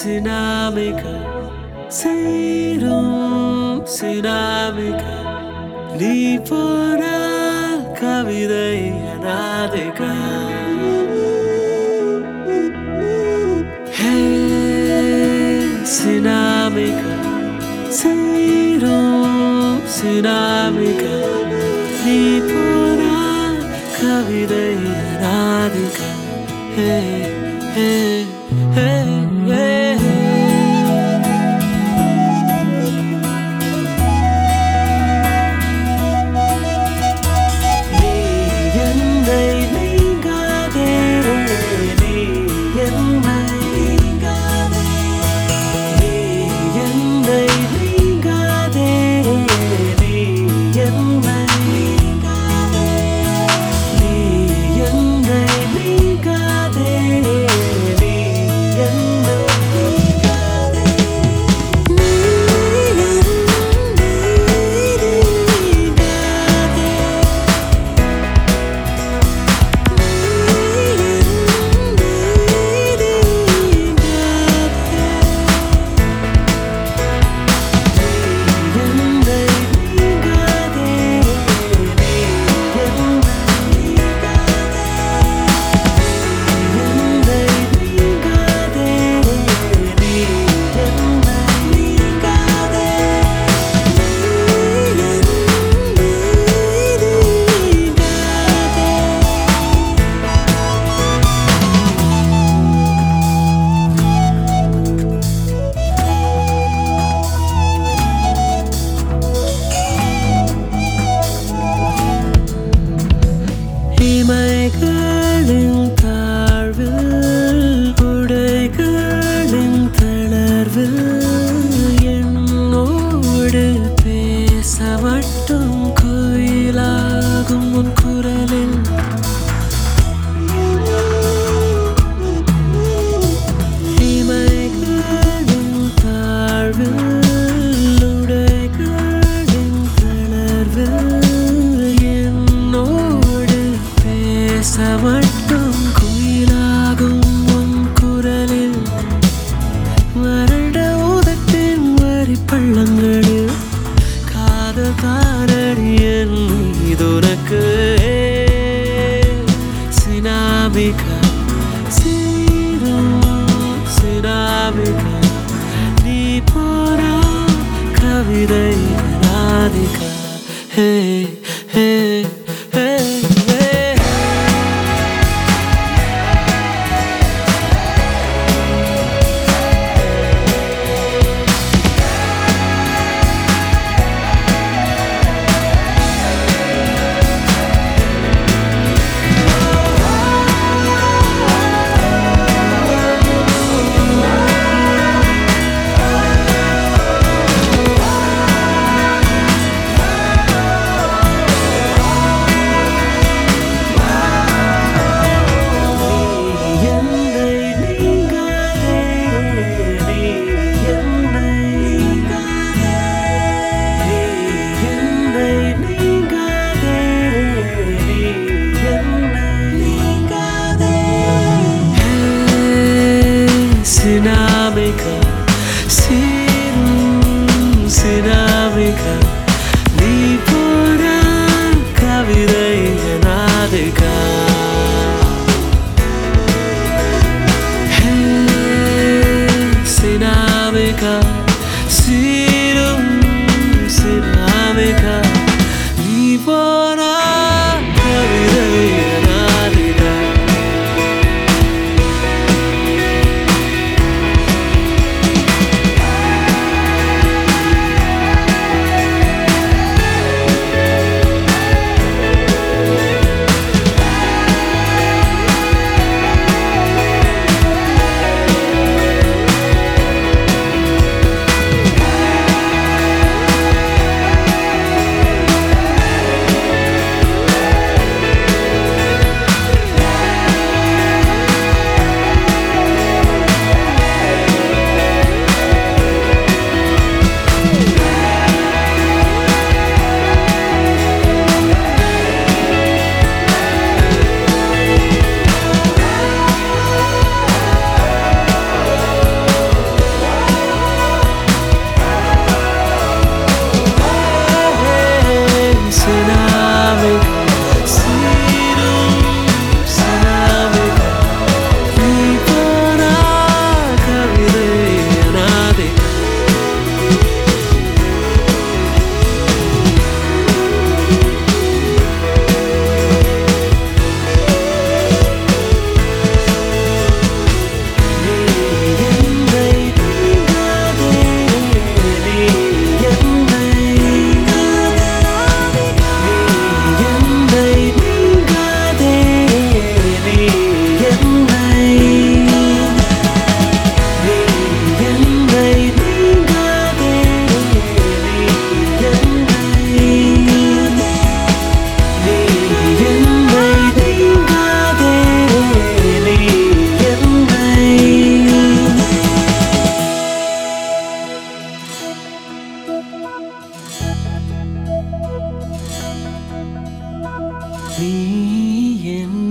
Tsunamika, Serum Tsunamika, Nipora Kavidei Anadika. Hey, Tsunamika, Serum Tsunamika, Nipora Kavidei Anadika. Hey, hey. பேச மட்டும் கோயிலாகும் உன் குரல். Sirábica, Sira, Sirábica, Dipara, Kavidei, Radika, Hey, hey. sinámica, sin sinámica, ni por acá cabida ingenática. Hey, sinámica, sin sinámica, ni por in